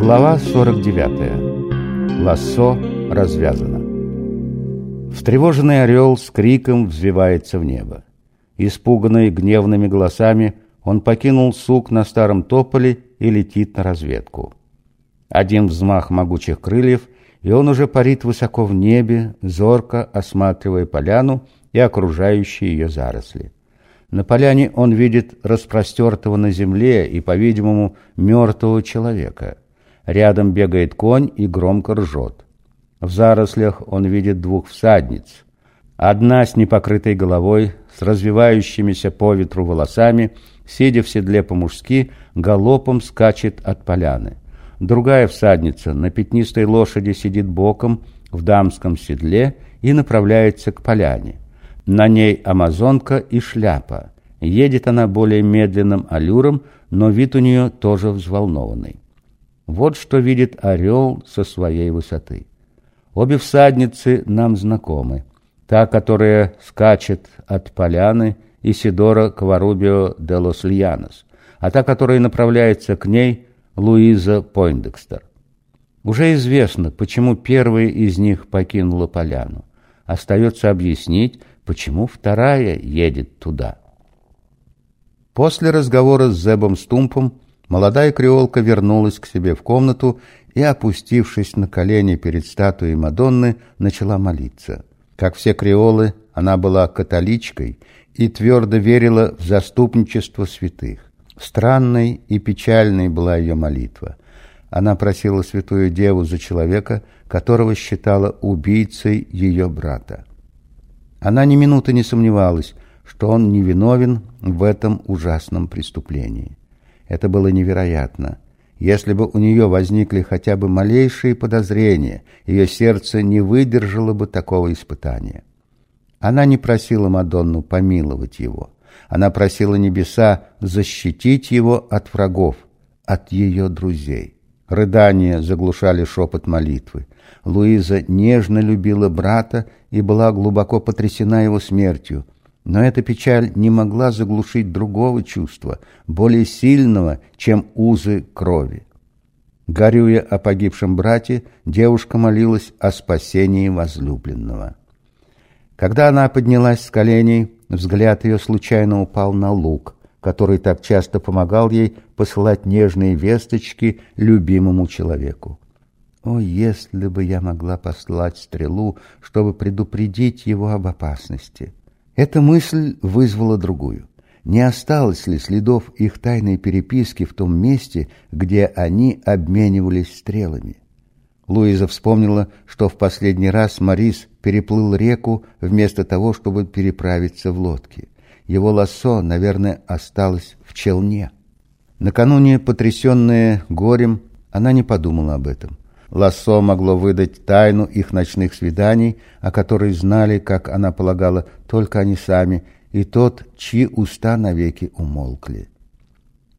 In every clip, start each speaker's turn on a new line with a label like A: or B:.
A: Глава 49. Лассо развязано. Встревоженный орел с криком взвивается в небо. Испуганный гневными голосами, он покинул сук на старом тополе и летит на разведку. Один взмах могучих крыльев, и он уже парит высоко в небе, зорко осматривая поляну и окружающие ее заросли. На поляне он видит распростертого на земле и, по-видимому, мертвого человека. Рядом бегает конь и громко ржет. В зарослях он видит двух всадниц. Одна с непокрытой головой, с развивающимися по ветру волосами, сидя в седле по-мужски, галопом скачет от поляны. Другая всадница на пятнистой лошади сидит боком в дамском седле и направляется к поляне. На ней амазонка и шляпа. Едет она более медленным аллюром, но вид у нее тоже взволнованный. Вот что видит орел со своей высоты. Обе всадницы нам знакомы. Та, которая скачет от поляны, Исидора Кварубио де лос Льянос, а та, которая направляется к ней, Луиза Пойндекстер. Уже известно, почему первая из них покинула поляну. Остается объяснить, почему вторая едет туда. После разговора с Зебом Стумпом молодая креолка вернулась к себе в комнату и, опустившись на колени перед статуей Мадонны, начала молиться. Как все креолы, она была католичкой и твердо верила в заступничество святых. Странной и печальной была ее молитва. Она просила Святую Деву за человека, которого считала убийцей ее брата. Она ни минуты не сомневалась, что он невиновен в этом ужасном преступлении. Это было невероятно. Если бы у нее возникли хотя бы малейшие подозрения, ее сердце не выдержало бы такого испытания. Она не просила Мадонну помиловать его. Она просила небеса защитить его от врагов, от ее друзей. Рыдания заглушали шепот молитвы. Луиза нежно любила брата и была глубоко потрясена его смертью. Но эта печаль не могла заглушить другого чувства, более сильного, чем узы крови. Горюя о погибшем брате, девушка молилась о спасении возлюбленного. Когда она поднялась с коленей, взгляд ее случайно упал на лук, который так часто помогал ей посылать нежные весточки любимому человеку. О, если бы я могла послать стрелу, чтобы предупредить его об опасности! Эта мысль вызвала другую. Не осталось ли следов их тайной переписки в том месте, где они обменивались стрелами? Луиза вспомнила, что в последний раз Морис переплыл реку вместо того, чтобы переправиться в лодке. Его лассо, наверное, осталось в челне. Накануне, потрясенная горем, она не подумала об этом. Лассо могло выдать тайну их ночных свиданий, о которой знали, как она полагала, только они сами, и тот, чьи уста навеки умолкли.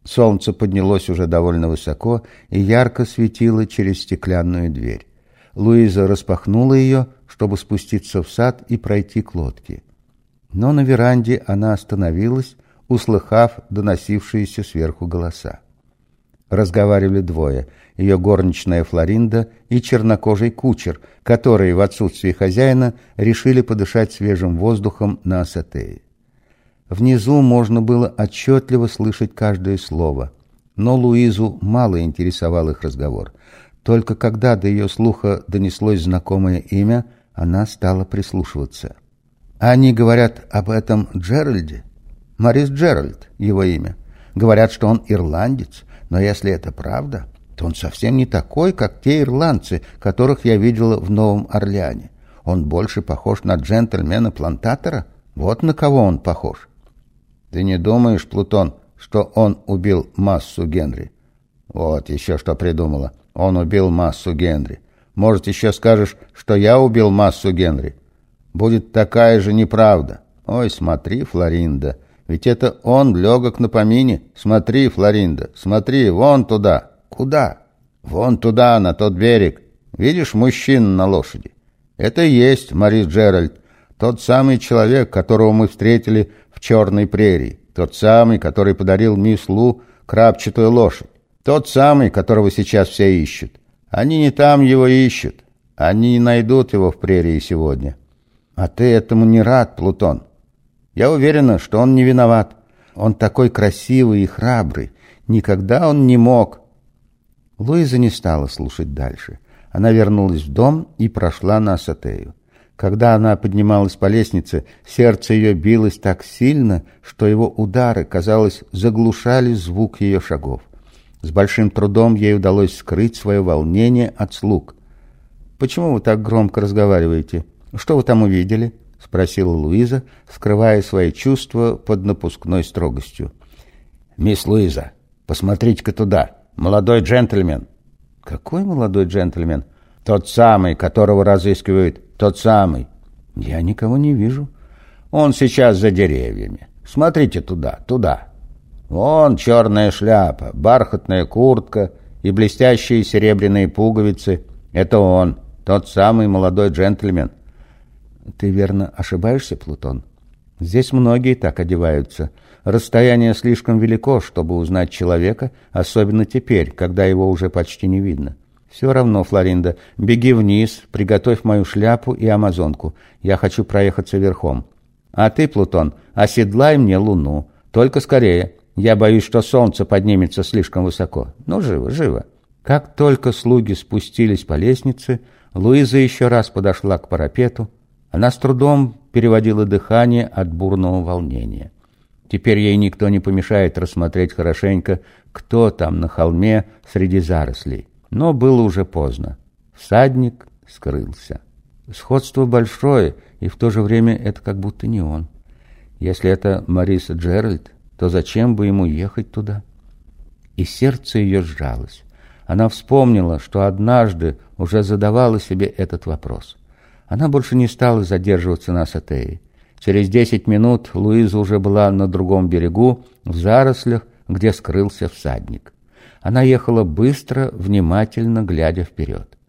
A: Солнце поднялось уже довольно высоко и ярко светило через стеклянную дверь. Луиза распахнула ее, чтобы спуститься в сад и пройти к лодке. Но на веранде она остановилась, услыхав доносившиеся сверху голоса. Разговаривали двое — ее горничная Флоринда и чернокожий кучер, которые в отсутствие хозяина решили подышать свежим воздухом на Асатее. Внизу можно было отчетливо слышать каждое слово, но Луизу мало интересовал их разговор. Только когда до ее слуха донеслось знакомое имя, она стала прислушиваться. Они говорят об этом Джеральде. Морис Джеральд — его имя. Говорят, что он ирландец, но если это правда, он совсем не такой, как те ирландцы, которых я видела в Новом Орлеане. Он больше похож на джентльмена-плантатора. Вот на кого он похож. Ты не думаешь, Плутон, что он убил массу Генри? Вот еще что придумала. Он убил массу Генри. Может, еще скажешь, что я убил массу Генри? Будет такая же неправда. Ой, смотри, Флоринда, ведь это он легок на помине. Смотри, Флоринда, смотри, вон туда. Куда? Вон туда, на тот берег. Видишь мужчину на лошади? Это и есть Марис Джеральд, тот самый человек, которого мы встретили в Черной прерии, тот самый, который подарил мисс Лу крапчатую лошадь. Тот самый, которого сейчас все ищут. Они не там его ищут. Они не найдут его в прерии сегодня. А ты этому не рад, Плутон. Я уверена, что он не виноват. Он такой красивый и храбрый. Никогда он не мог. Луиза не стала слушать дальше. Она вернулась в дом и прошла на Асатею. Когда она поднималась по лестнице, сердце ее билось так сильно, что его удары, казалось, заглушали звук ее шагов. С большим трудом ей удалось скрыть свое волнение от слуг. «Почему вы так громко разговариваете? Что вы там увидели?» — спросила Луиза, скрывая свои чувства под напускной строгостью. «Мисс Луиза, посмотрите-ка туда. Молодой джентльмен». «Какой молодой джентльмен?» «Тот самый, которого разыскивают. Тот самый». «Я никого не вижу». «Он сейчас за деревьями. Смотрите туда, туда». Вон черная шляпа, бархатная куртка и блестящие серебряные пуговицы. Это он, тот самый молодой джентльмен. Ты верно ошибаешься, Плутон? Здесь многие так одеваются. Расстояние слишком велико, чтобы узнать человека, особенно теперь, когда его уже почти не видно. Все равно, Флоринда, беги вниз, приготовь мою шляпу и амазонку. Я хочу проехаться верхом. А ты, Плутон, оседлай мне луну. Только скорее. Я боюсь, что солнце поднимется слишком высоко. Ну, живо, живо. Как только слуги спустились по лестнице, Луиза еще раз подошла к парапету. Она с трудом переводила дыхание от бурного волнения. Теперь ей никто не помешает рассмотреть хорошенько, кто там на холме среди зарослей. Но было уже поздно. Всадник скрылся. Сходство большое, и в то же время это как будто не он. Если это Мариса Джеральд, то зачем бы ему ехать туда? И сердце ее сжалось. Она вспомнила, что однажды уже задавала себе этот вопрос. Она больше не стала задерживаться на Сатее. Через десять минут Луиза уже была на другом берегу, в зарослях, где скрылся всадник. Она ехала быстро, внимательно глядя вперед.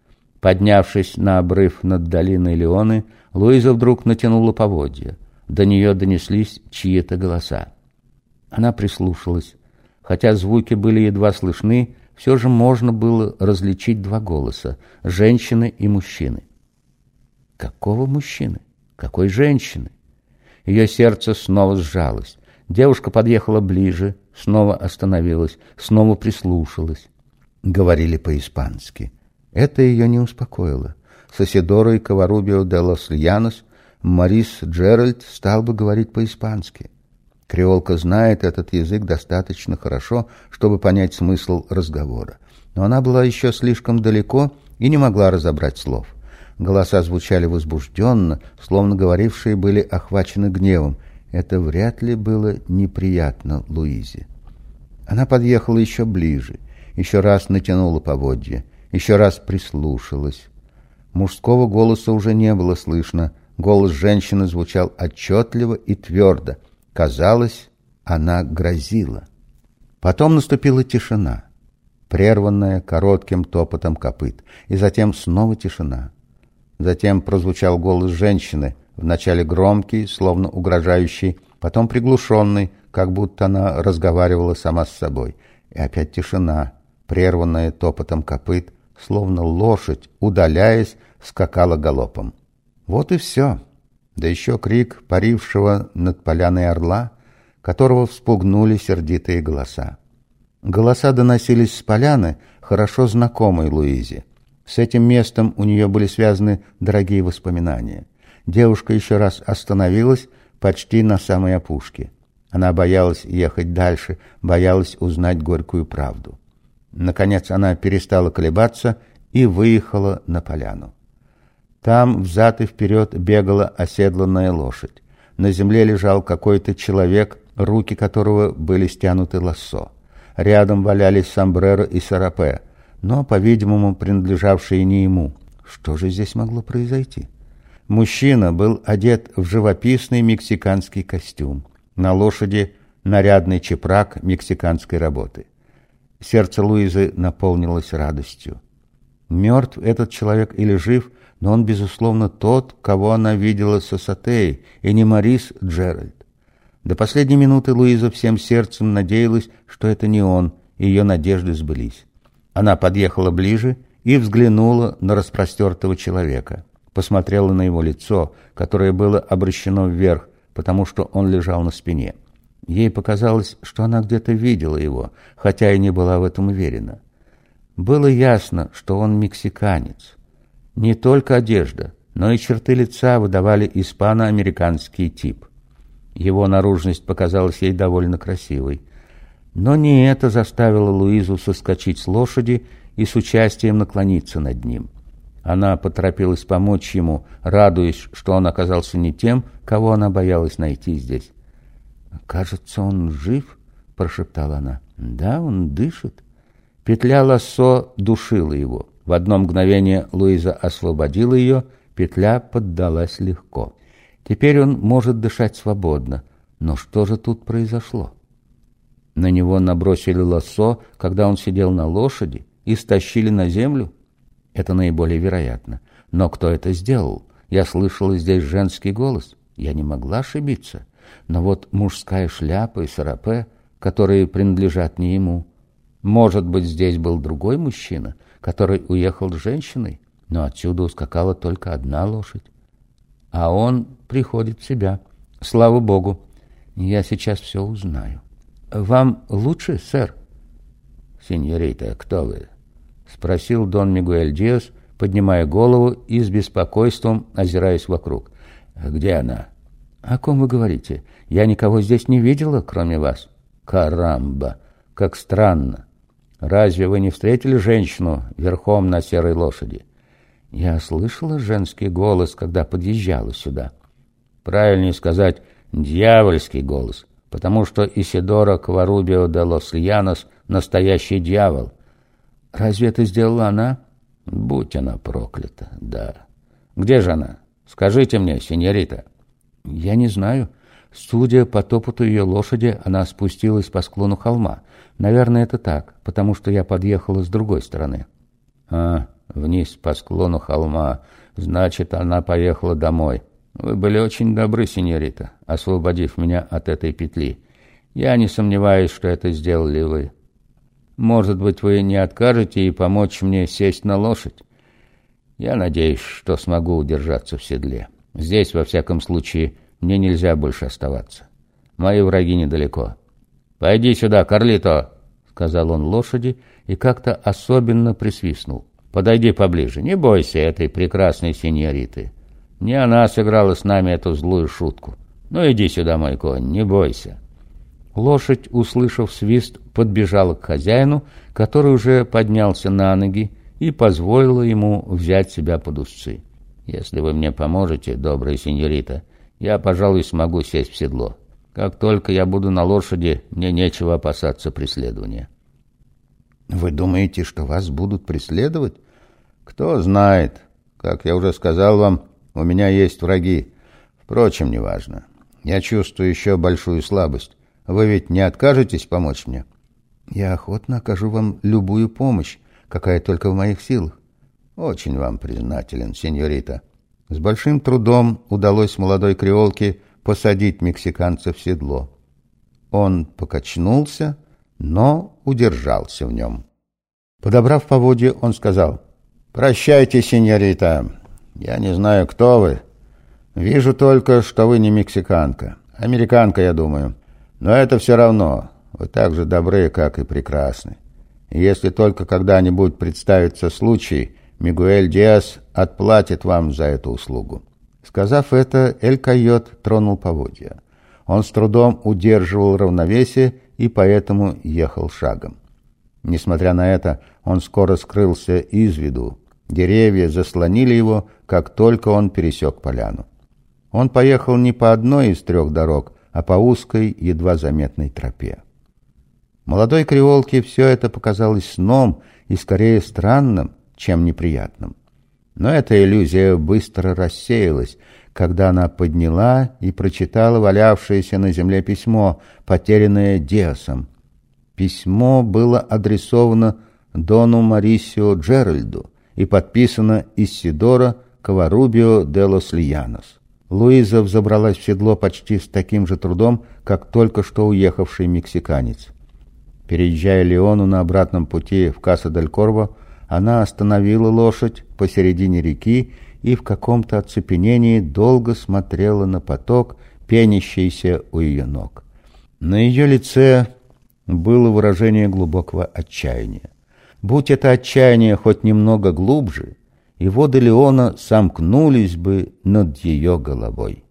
A: Поднявшись на обрыв над долиной Леоны, Луиза вдруг натянула поводья. До нее донеслись чьи-то голоса. Она прислушалась. Хотя звуки были едва слышны, все же можно было различить два голоса — женщины и мужчины. Какого мужчины? Какой женщины? Ее сердце снова сжалось. Девушка подъехала ближе, снова остановилась, снова прислушалась. Говорили по-испански. Это ее не успокоило. Соседорой Коварубио де лос Льянос Марис Джеральд стал бы говорить по-испански. Креолка знает этот язык достаточно хорошо, чтобы понять смысл разговора. Но она была еще слишком далеко и не могла разобрать слов. Голоса звучали возбужденно, словно говорившие были охвачены гневом. Это вряд ли было неприятно Луизе. Она подъехала еще ближе, еще раз натянула поводья, еще раз прислушалась. Мужского голоса уже не было слышно, голос женщины звучал отчетливо и твердо — Казалось, она грозила. Потом наступила тишина, прерванная коротким топотом копыт, и затем снова тишина. Затем прозвучал голос женщины, вначале громкий, словно угрожающий, потом приглушенный, как будто она разговаривала сама с собой. И опять тишина, прерванная топотом копыт, словно лошадь, удаляясь, скакала галопом. Вот и все да еще крик парившего над поляной орла, которого вспугнули сердитые голоса. Голоса доносились с поляны, хорошо знакомой Луизе. С этим местом у нее были связаны дорогие воспоминания. Девушка еще раз остановилась почти на самой опушке. Она боялась ехать дальше, боялась узнать горькую правду. Наконец она перестала колебаться и выехала на поляну. Там взад и вперед бегала оседланная лошадь. На земле лежал какой-то человек, руки которого были стянуты лассо. Рядом валялись сомбреро и сарапе, но, по-видимому, принадлежавшие не ему. Что же здесь могло произойти? Мужчина был одет в живописный мексиканский костюм. На лошади нарядный чепрак мексиканской работы. Сердце Луизы наполнилось радостью. Мертв этот человек или жив – но он, безусловно, тот, кого она видела с Асатеей, и не Марис Джеральд. До последней минуты Луиза всем сердцем надеялась, что это не он, и ее надежды сбылись. Она подъехала ближе и взглянула на распростертого человека. Посмотрела на его лицо, которое было обращено вверх, потому что он лежал на спине. Ей показалось, что она где-то видела его, хотя и не была в этом уверена. Было ясно, что он мексиканец. Не только одежда, но и черты лица выдавали испано-американский тип. Его наружность показалась ей довольно красивой. Но не это заставило Луизу соскочить с лошади и с участием наклониться над ним. Она поторопилась помочь ему, радуясь, что он оказался не тем, кого она боялась найти здесь. «Кажется, он жив», — прошептала она. «Да, он дышит». Петля лассо душила его. В одно мгновение Луиза освободила ее, петля поддалась легко. Теперь он может дышать свободно. Но что же тут произошло? На него набросили лассо, когда он сидел на лошади, и стащили на землю? Это наиболее вероятно. Но кто это сделал? Я слышала здесь женский голос. Я не могла ошибиться. Но вот мужская шляпа и сарапе, которые принадлежат не ему. Может быть, здесь был другой мужчина, который уехал с женщиной, но отсюда ускакала только одна лошадь. А он приходит в себя. Слава Богу, я сейчас все узнаю. Вам лучше, сэр? Сеньорита, кто вы? Спросил Дон Мигуэль Диас, поднимая голову и с беспокойством озираясь вокруг. Где она? О ком вы говорите? Я никого здесь не видела, кроме вас. Карамба, как странно. Разве вы не встретили женщину верхом на серой лошади? Я слышала женский голос, когда подъезжала сюда. Правильнее сказать, дьявольский голос, потому что Исидора Кварубио де Лос Льянос — настоящий дьявол. Разве это сделала она? Будь она проклята, да. Где же она? Скажите мне, сеньорита. Я не знаю. Судя по топоту ее лошади, она спустилась по склону холма. Наверное, это так, потому что я подъехала с другой стороны. А, вниз по склону холма. Значит, она поехала домой. Вы были очень добры, сеньорита, освободив меня от этой петли. Я не сомневаюсь, что это сделали вы. Может быть, вы не откажете и помочь мне сесть на лошадь? Я надеюсь, что смогу удержаться в седле. Здесь, во всяком случае, мне нельзя больше оставаться. Мои враги недалеко. «Пойди сюда, Карлито!» — сказал он лошади и как-то особенно присвистнул. «Подойди поближе, не бойся этой прекрасной сеньориты. Не она сыграла с нами эту злую шутку. Ну иди сюда, мой конь, не бойся». Лошадь, услышав свист, подбежала к хозяину, который уже поднялся на ноги, и позволила ему взять себя под узцы. «Если вы мне поможете, добрая сеньорита, я, пожалуй, смогу сесть в седло. Как только я буду на лошади, мне нечего опасаться преследования. Вы думаете, что вас будут преследовать? Кто знает. Как я уже сказал вам, у меня есть враги. Впрочем, неважно. Я чувствую еще большую слабость. Вы ведь не откажетесь помочь мне? Я охотно окажу вам любую помощь, какая только в моих силах. Очень вам признателен, сеньорита. С большим трудом удалось молодой креолке посадить мексиканца в седло. Он покачнулся, но удержался в нем. Подобрав поводье, он сказал, «Прощайте, сеньорита, я не знаю, кто вы. Вижу только, что вы не мексиканка. Американка, я думаю. Но это все равно. Вы так же добры, как и прекрасны. И если только когда-нибудь представится случай, Мигуэль Диас отплатит вам за эту услугу». Сказав это, Эль-Койот тронул поводья. Он с трудом удерживал равновесие и поэтому ехал шагом. Несмотря на это, он скоро скрылся из виду. Деревья заслонили его, как только он пересек поляну. Он поехал не по одной из трех дорог, а по узкой, едва заметной тропе. Молодой креолке все это показалось сном и скорее странным, чем неприятным. Но эта иллюзия быстро рассеялась, когда она подняла и прочитала валявшееся на земле письмо, потерянное Диасом. Письмо было адресовано Дону Марисио Джеральду и подписано Исидора Каварубио де лос Льянос. Луиза взобралась в седло почти с таким же трудом, как только что уехавший мексиканец. Переезжая Леону на обратном пути в Касса-дель-Корво, она остановила лошадь посередине реки и в каком-то оцепенении долго смотрела на поток, пенящийся у ее ног. На ее лице было выражение глубокого отчаяния. Будь это отчаяние хоть немного глубже, и воды Леона сомкнулись бы над ее головой.